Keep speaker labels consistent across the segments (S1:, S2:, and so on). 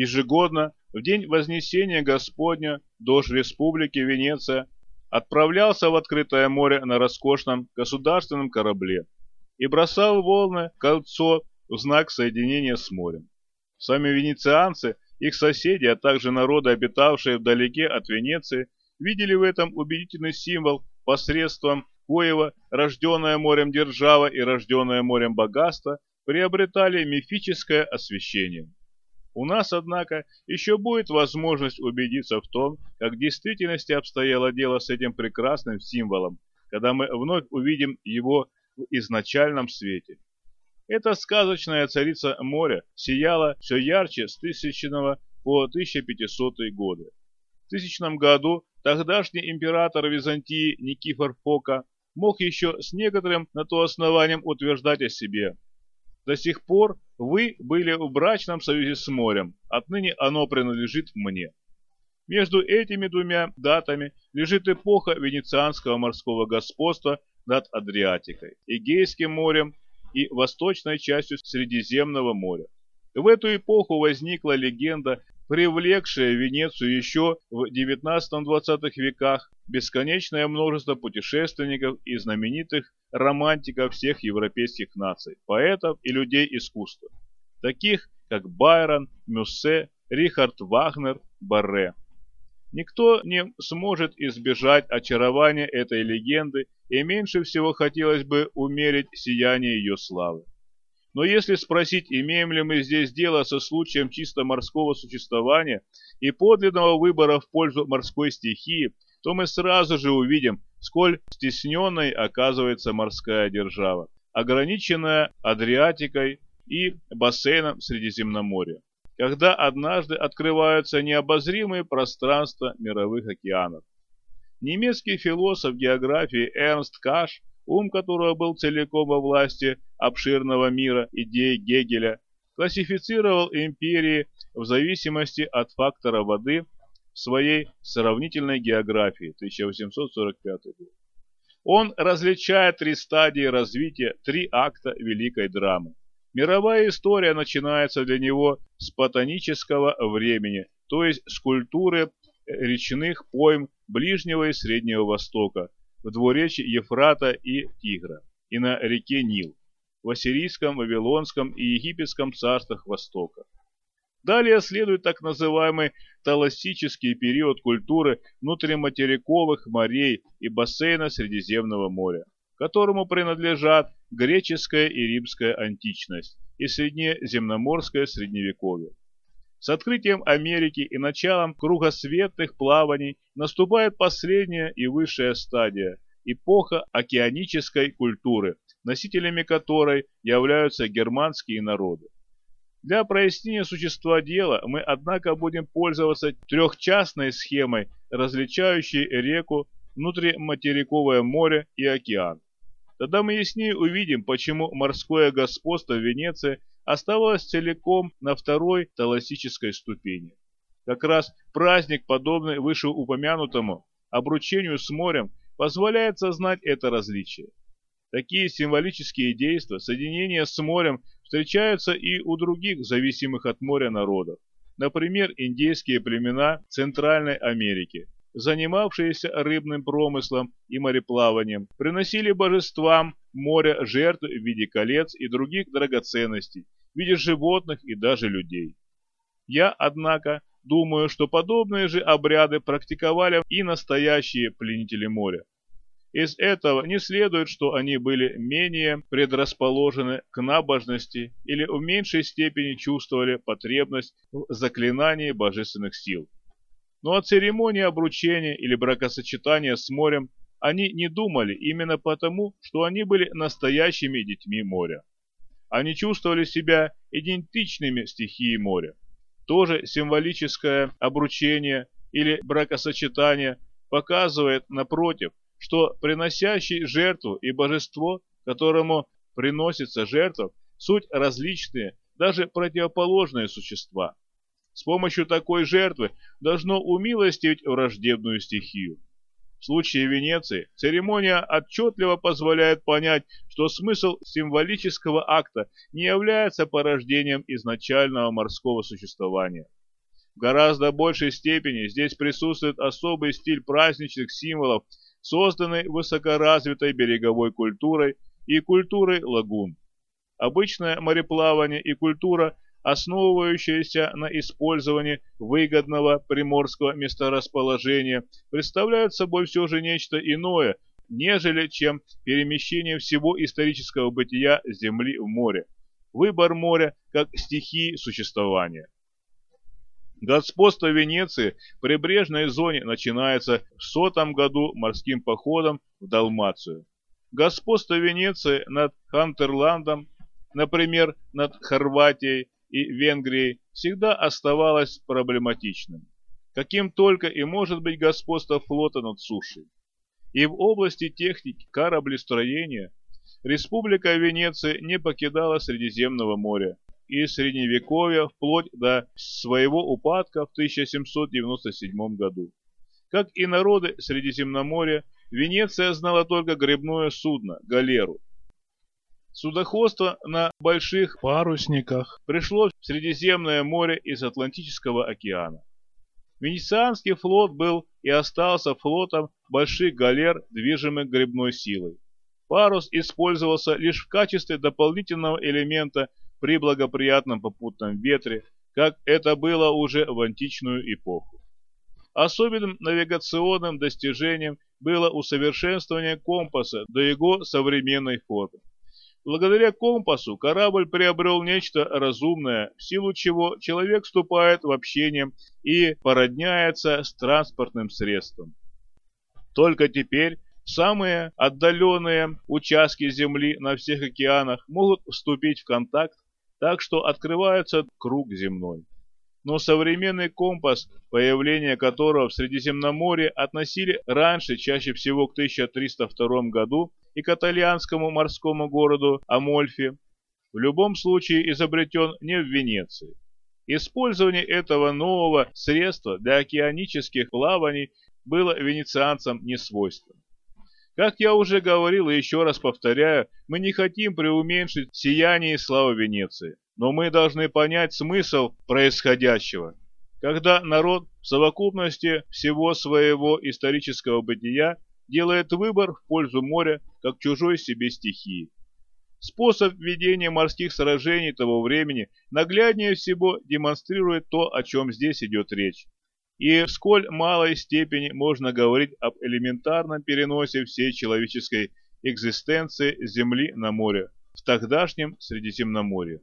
S1: Ежегодно, в день Вознесения Господня, дождь Республики Венеция отправлялся в открытое море на роскошном государственном корабле и бросал волны кольцо в знак соединения с морем. Сами венецианцы, их соседи, а также народы, обитавшие вдалеке от Венеции, видели в этом убедительный символ посредством коего рожденная морем держава и рожденная морем богатство приобретали мифическое освещение. У нас, однако, еще будет возможность убедиться в том, как в действительности обстояло дело с этим прекрасным символом, когда мы вновь увидим его в изначальном свете. Эта сказочная царица моря сияла все ярче с 1000 по 1500 годы. В 1000 году тогдашний император Византии Никифор Фока мог еще с некоторым на то основанием утверждать о себе – до сих пор вы были в брачном союзе с морем, отныне оно принадлежит мне. Между этими двумя датами лежит эпоха венецианского морского господства над Адриатикой, Эгейским морем и восточной частью Средиземного моря. В эту эпоху возникла легенда привлекшее Венецию еще в XIX-XX веках бесконечное множество путешественников и знаменитых романтиков всех европейских наций, поэтов и людей искусства, таких как Байрон, Мюссе, Рихард Вагнер, Барре. Никто не сможет избежать очарования этой легенды, и меньше всего хотелось бы умерить сияние ее славы. Но если спросить, имеем ли мы здесь дело со случаем чисто морского существования и подлинного выбора в пользу морской стихии, то мы сразу же увидим, сколь стесненной оказывается морская держава, ограниченная Адриатикой и бассейном Средиземноморья, когда однажды открываются необозримые пространства мировых океанов. Немецкий философ географии Эрнст Каш ум которого был целиком во власти обширного мира идей Гегеля, классифицировал империи в зависимости от фактора воды в своей сравнительной географии 1845 год. Он различает три стадии развития, три акта великой драмы. Мировая история начинается для него с патонического времени, то есть с культуры речных пойм Ближнего и Среднего Востока, в двуречье Ефрата и Тигра, и на реке Нил, в Ассирийском, Вавилонском и Египетском царствах Востока. Далее следует так называемый талассический период культуры внутриматериковых морей и бассейна Средиземного моря, которому принадлежат греческая и римская античность и среднеземноморское средневековье. С открытием Америки и началом кругосветных плаваний наступает последняя и высшая стадия – эпоха океанической культуры, носителями которой являются германские народы. Для прояснения существа дела мы, однако, будем пользоваться трехчастной схемой, различающей реку, внутриматериковое море и океан. Тогда мы яснее увидим, почему морское господство Венеции оставалась целиком на второй таласической ступени. Как раз праздник, подобный вышеупомянутому обручению с морем, позволяет сознать это различие. Такие символические действия, соединения с морем, встречаются и у других зависимых от моря народов. Например, индейские племена Центральной Америки, занимавшиеся рыбным промыслом и мореплаванием, приносили божествам моря жертвы в виде колец и других драгоценностей, в животных и даже людей. Я, однако, думаю, что подобные же обряды практиковали и настоящие пленители моря. Из этого не следует, что они были менее предрасположены к набожности или в меньшей степени чувствовали потребность в заклинании божественных сил. Но о церемонии обручения или бракосочетания с морем они не думали именно потому, что они были настоящими детьми моря. Они чувствовали себя идентичными стихии моря. Тоже символическое обручение или бракосочетание показывает, напротив, что приносящий жертву и божество, которому приносится жертва, суть различные, даже противоположные существа. С помощью такой жертвы должно умилостивить враждебную стихию. В случае Венеции церемония отчетливо позволяет понять, что смысл символического акта не является порождением изначального морского существования. В гораздо большей степени здесь присутствует особый стиль праздничных символов, созданный высокоразвитой береговой культурой и культурой лагун. Обычное мореплавание и культура, основывающаяся на использовании выгодного приморского месторасположения, представляют собой все же нечто иное, нежели чем перемещение всего исторического бытия Земли в море. Выбор моря как стихии существования. Господство Венеции в прибрежной зоне начинается в сотом году морским походом в Далмацию. Господство Венеции над Хантерландом, например, над Хорватией и Венгрией, всегда оставалось проблематичным. Каким только и может быть господство флота над сушей. И в области техники кораблестроения Республика Венеция не покидала Средиземного моря и Средневековья вплоть до своего упадка в 1797 году. Как и народы Средиземноморья, Венеция знала только гребное судно – галеру. Судоходство на больших парусниках пришло в Средиземное море из Атлантического океана. Венецианский флот был и остался флотом больших галер, движимых гребной силой. Парус использовался лишь в качестве дополнительного элемента при благоприятном попутном ветре, как это было уже в античную эпоху. Особенным навигационным достижением было усовершенствование компаса до его современной формы. Благодаря компасу корабль приобрел нечто разумное, в силу чего человек вступает в общение и породняется с транспортным средством. Только теперь самые отдаленные участки Земли на всех океанах могут вступить в контакт так что открывается круг земной. Но современный компас, появление которого в Средиземноморье относили раньше, чаще всего к 1302 году, и к итальянскому морскому городу Амольфи, в любом случае изобретен не в Венеции. Использование этого нового средства для океанических плаваний было венецианцам не свойственно. Как я уже говорил и еще раз повторяю, мы не хотим преуменьшить сияние и славу Венеции, но мы должны понять смысл происходящего. Когда народ в совокупности всего своего исторического бытия делает выбор в пользу моря, как чужой себе стихии. Способ ведения морских сражений того времени нагляднее всего демонстрирует то, о чем здесь идет речь и в сколь малой степени можно говорить об элементарном переносе всей человеческой экзистенции Земли на море в тогдашнем Средиземноморье.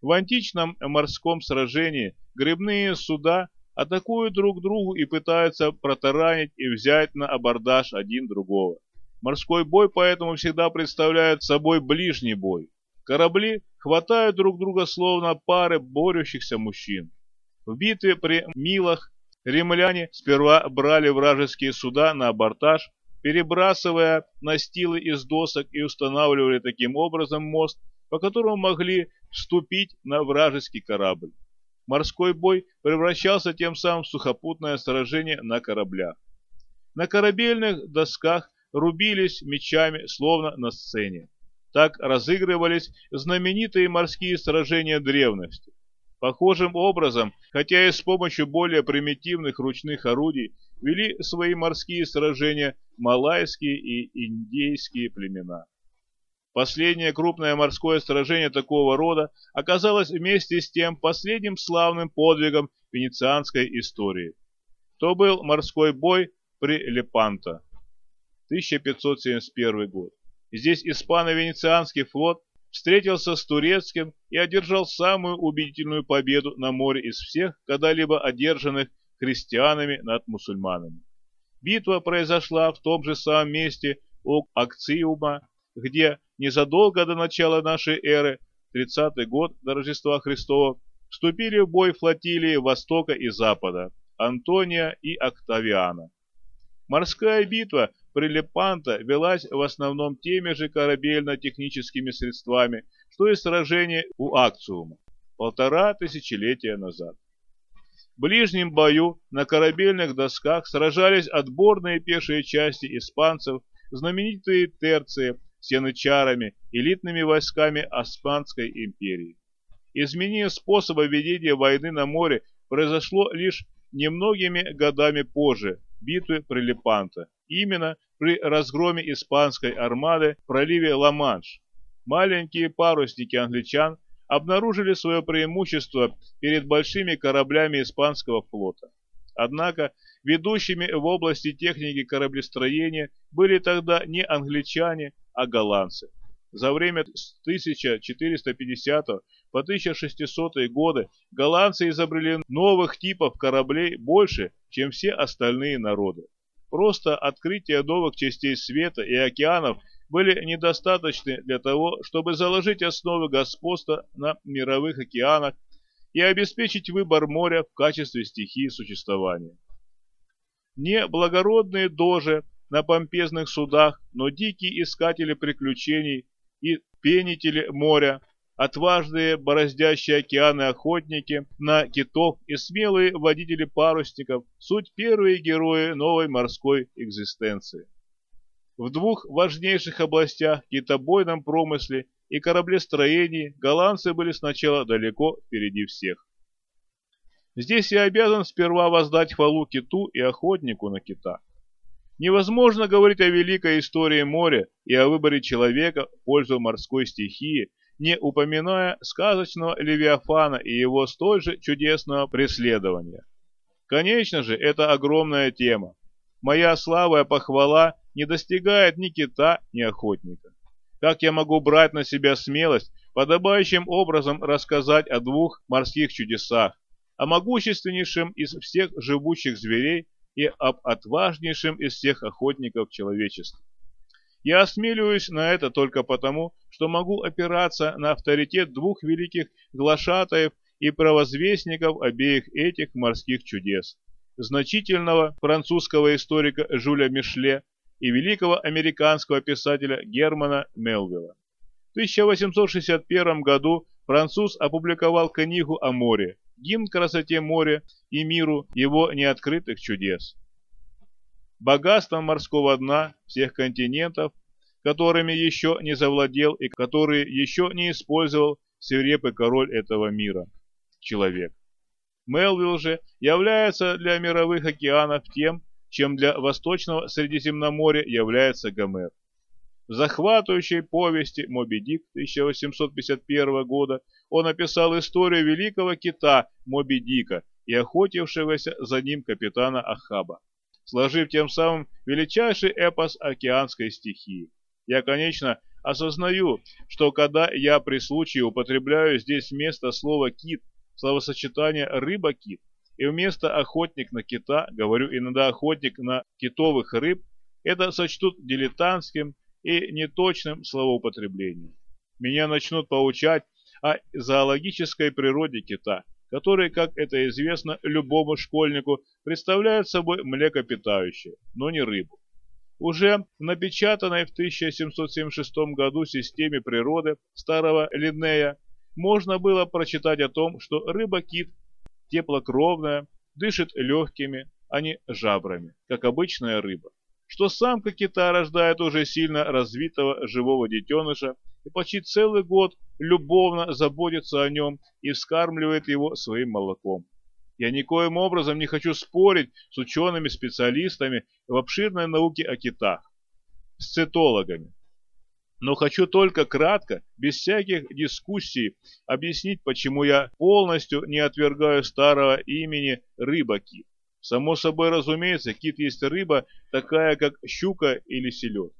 S1: В античном морском сражении грибные суда атакуют друг другу и пытаются протаранить и взять на абордаж один другого. Морской бой поэтому всегда представляет собой ближний бой. Корабли хватают друг друга словно пары борющихся мужчин. В битве при Милах римляне сперва брали вражеские суда на абортаж, перебрасывая настилы из досок и устанавливали таким образом мост, по которому могли вступить на вражеский корабль. Морской бой превращался тем самым в сухопутное сражение на кораблях. На корабельных досках рубились мечами, словно на сцене. Так разыгрывались знаменитые морские сражения древности. Похожим образом, хотя и с помощью более примитивных ручных орудий, вели свои морские сражения малайские и индейские племена. Последнее крупное морское сражение такого рода оказалось вместе с тем последним славным подвигом венецианской истории. То был морской бой при Лепанто, 1571 год. Здесь испано-венецианский флот встретился с турецким и одержал самую убедительную победу на море из всех, когда-либо одержанных христианами над мусульманами. Битва произошла в том же самом месте у Акциума, где незадолго до начала нашей эры, 30-й год до Рождества Христова, вступили в бой флотилии Востока и Запада, Антония и Октавиана. Морская битва при Лепанто велась в основном теми же корабельно-техническими средствами, что и сражение у Акциума полтора тысячелетия назад. В ближнем бою на корабельных досках сражались отборные пешие части испанцев, знаменитые терции с янычарами, элитными войсками Османской империи. Изменение способа ведения войны на море произошло лишь немногими годами позже битвы при Лепанто, именно при разгроме испанской армады в проливе Ла-Манш. Маленькие парусники англичан обнаружили свое преимущество перед большими кораблями испанского флота. Однако ведущими в области техники кораблестроения были тогда не англичане, а голландцы. За время с 1450 по 1600 годы голландцы изобрели новых типов кораблей больше, чем все остальные народы. Просто открытие новых частей света и океанов были недостаточны для того, чтобы заложить основы господства на мировых океанах и обеспечить выбор моря в качестве стихии существования. Не благородные дожи на помпезных судах, но дикие искатели приключений и пенители моря, отважные бороздящие океаны охотники на китов и смелые водители парусников – суть первые герои новой морской экзистенции. В двух важнейших областях – китобойном промысле и кораблестроении – голландцы были сначала далеко впереди всех. Здесь я обязан сперва воздать хвалу киту и охотнику на кита. Невозможно говорить о великой истории моря и о выборе человека в пользу морской стихии, не упоминая сказочного Левиафана и его столь же чудесного преследования. Конечно же, это огромная тема. Моя слава и похвала не достигает ни кита, ни охотника. Как я могу брать на себя смелость подобающим образом рассказать о двух морских чудесах, о могущественнейшем из всех живущих зверей и об отважнейшем из всех охотников человечества. Я осмеливаюсь на это только потому, что могу опираться на авторитет двух великих глашатаев и провозвестников обеих этих морских чудес. Значительного французского историка Жюля Мишле и великого американского писателя Германа Мелвилла. В 1861 году француз опубликовал книгу о море, гимн красоте моря и миру его неоткрытых чудес. Богатством морского дна всех континентов, которыми еще не завладел и которые еще не использовал свирепый король этого мира – человек. Мелвилл же является для мировых океанов тем, чем для Восточного Средиземноморья является Гомер. В захватывающей повести «Моби Дик» 1851 года он описал историю великого кита Моби Дика и охотившегося за ним капитана Ахаба, сложив тем самым величайший эпос океанской стихии. Я, конечно, осознаю, что когда я при случае употребляю здесь вместо слова «кит» словосочетание «рыба-кит», и вместо «охотник на кита» говорю иногда «охотник на китовых рыб», это сочтут дилетантским и неточным словоупотреблением. Меня начнут поучать о зоологической природе кита, который, как это известно любому школьнику, представляет собой млекопитающее, но не рыбу. Уже в напечатанной в 1776 году системе природы старого Линнея можно было прочитать о том, что рыба-кит теплокровная, дышит легкими, а не жабрами, как обычная рыба что самка кита рождает уже сильно развитого живого детеныша и почти целый год любовно заботится о нем и вскармливает его своим молоком. Я никоим образом не хочу спорить с учеными-специалистами в обширной науке о китах, с цитологами. Но хочу только кратко, без всяких дискуссий, объяснить, почему я полностью не отвергаю старого имени рыба-кит. Само собой разумеется, кит есть рыба, такая как щука или селедка.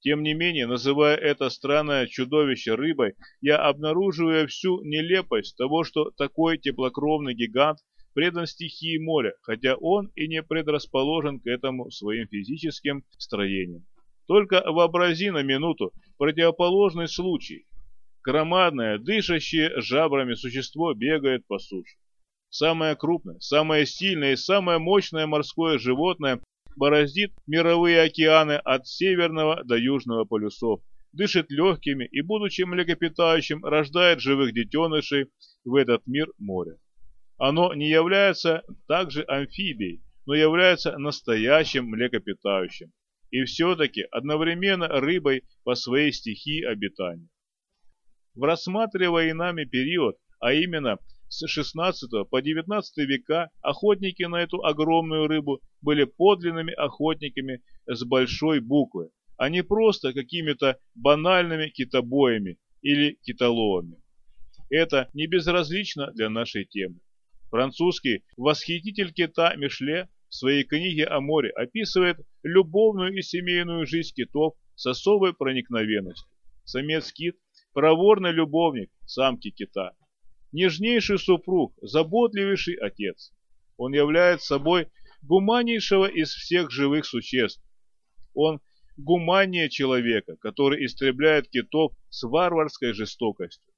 S1: Тем не менее, называя это странное чудовище рыбой, я обнаруживаю всю нелепость того, что такой теплокровный гигант предан стихии моря, хотя он и не предрасположен к этому своим физическим строением. Только вообрази на минуту противоположный случай. Громадное, дышащее жабрами существо бегает по суше. Самое крупное, самое сильное и самое мощное морское животное бороздит мировые океаны от северного до южного полюсов, дышит легкими и, будучи млекопитающим, рождает живых детенышей в этот мир моря. Оно не является также амфибией, но является настоящим млекопитающим и все-таки одновременно рыбой по своей стихии обитания. В рассматриваемый нами период, а именно с 16 по 19 века охотники на эту огромную рыбу были подлинными охотниками с большой буквы, а не просто какими-то банальными китобоями или китоловами. Это не безразлично для нашей темы. Французский восхититель кита Мишле в своей книге о море описывает любовную и семейную жизнь китов с особой проникновенностью. Самец кит – проворный любовник самки кита, нежнейший супруг, заботливейший отец. Он является собой гуманнейшего из всех живых существ. Он гуманнее человека, который истребляет китов с варварской жестокостью.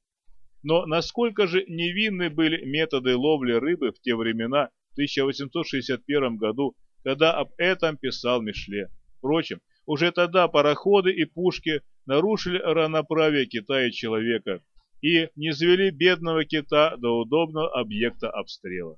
S1: Но насколько же невинны были методы ловли рыбы в те времена, в 1861 году, когда об этом писал Мишле. Впрочем, уже тогда пароходы и пушки нарушили равноправие кита и человека и не звели бедного кита до удобного объекта обстрела.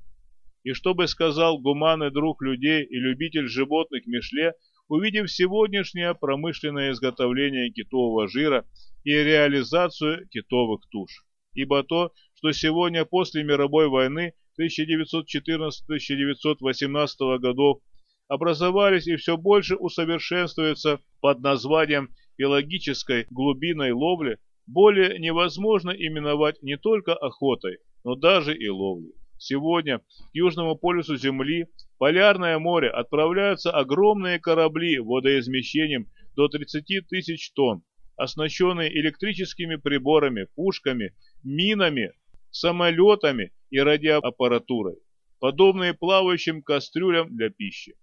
S1: И что бы сказал гуманный друг людей и любитель животных Мишле, увидев сегодняшнее промышленное изготовление китового жира и реализацию китовых туш. Ибо то, что сегодня после мировой войны 1914-1918 годов образовались и все больше усовершенствуются под названием биологической глубинной ловли, более невозможно именовать не только охотой, но даже и ловлей. Сегодня к Южному полюсу Земли, Полярное море, отправляются огромные корабли водоизмещением до 30 тысяч тонн, оснащенные электрическими приборами, пушками, минами, самолетами и радиоаппаратурой, подобные плавающим кастрюлям для пищи.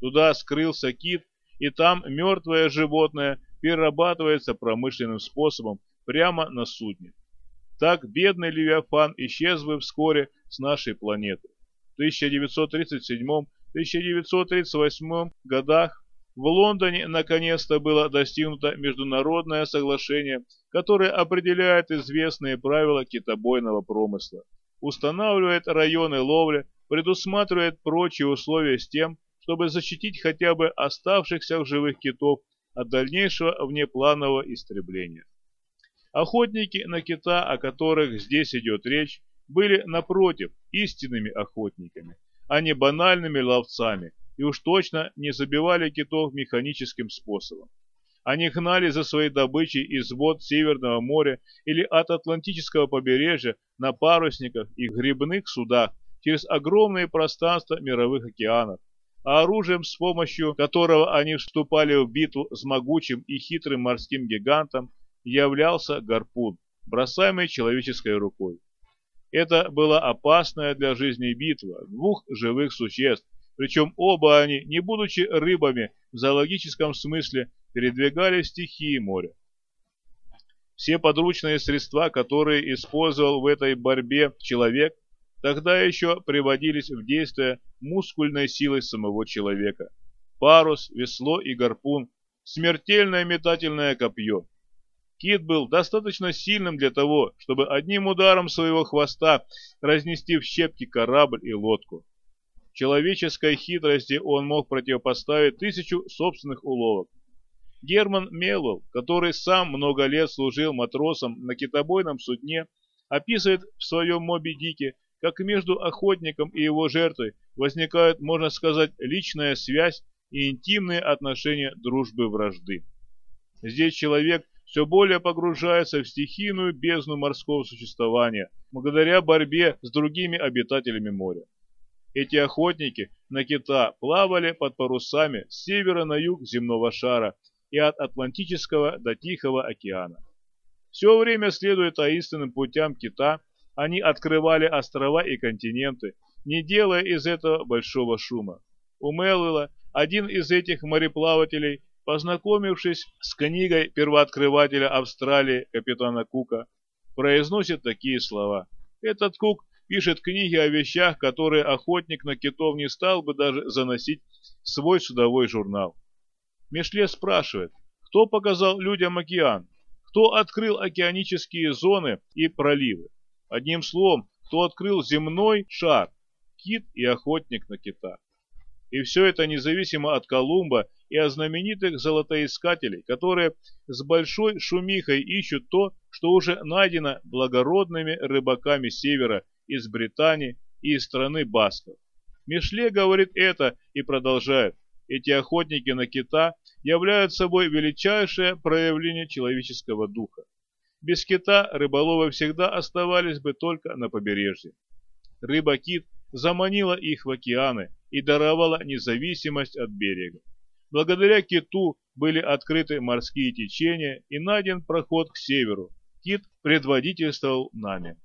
S1: Туда скрылся кит, и там мертвое животное перерабатывается промышленным способом прямо на судне. Так бедный Левиафан исчез бы вскоре с нашей планеты. В 1937-1938 годах в Лондоне наконец-то было достигнуто международное соглашение, которое определяет известные правила китобойного промысла, устанавливает районы ловли, предусматривает прочие условия с тем, чтобы защитить хотя бы оставшихся в живых китов от дальнейшего внепланового истребления. Охотники на кита, о которых здесь идет речь, были, напротив, истинными охотниками, а не банальными ловцами, и уж точно не забивали китов механическим способом. Они гнали за своей добычей из вод Северного моря или от Атлантического побережья на парусниках и грибных судах через огромные пространства мировых океанов, а оружием, с помощью которого они вступали в битву с могучим и хитрым морским гигантом, являлся гарпун, бросаемый человеческой рукой. Это была опасная для жизни битва двух живых существ, причем оба они, не будучи рыбами в зоологическом смысле, передвигали стихии моря. Все подручные средства, которые использовал в этой борьбе человек, тогда еще приводились в действие мускульной силой самого человека. Парус, весло и гарпун, смертельное метательное копье. Кит был достаточно сильным для того, чтобы одним ударом своего хвоста разнести в щепки корабль и лодку. Человеческой хитрости он мог противопоставить тысячу собственных уловок. Герман Меллоу, который сам много лет служил матросом на китобойном судне, описывает в своем «Моби Дике», как между охотником и его жертвой возникает, можно сказать, личная связь и интимные отношения дружбы-вражды. Здесь человек все более погружается в стихийную бездну морского существования, благодаря борьбе с другими обитателями моря. Эти охотники на кита плавали под парусами с севера на юг земного шара и от Атлантического до Тихого океана. Все время следуя таинственным путям кита, они открывали острова и континенты, не делая из этого большого шума. У Мелвилла один из этих мореплавателей познакомившись с книгой первооткрывателя Австралии капитана Кука, произносит такие слова. Этот Кук пишет книги о вещах, которые охотник на китов не стал бы даже заносить в свой судовой журнал. Мишле спрашивает, кто показал людям океан, кто открыл океанические зоны и проливы. Одним словом, кто открыл земной шар, кит и охотник на кита. И все это независимо от Колумба и о знаменитых золотоискателей, которые с большой шумихой ищут то, что уже найдено благородными рыбаками севера из Британии и из страны Басков. Мишле говорит это и продолжает. Эти охотники на кита являются собой величайшее проявление человеческого духа. Без кита рыболовы всегда оставались бы только на побережье. Рыба-кит заманила их в океаны и даровала независимость от берега. Благодаря киту были открыты морские течения и найден проход к северу. Кит предводительствовал нами.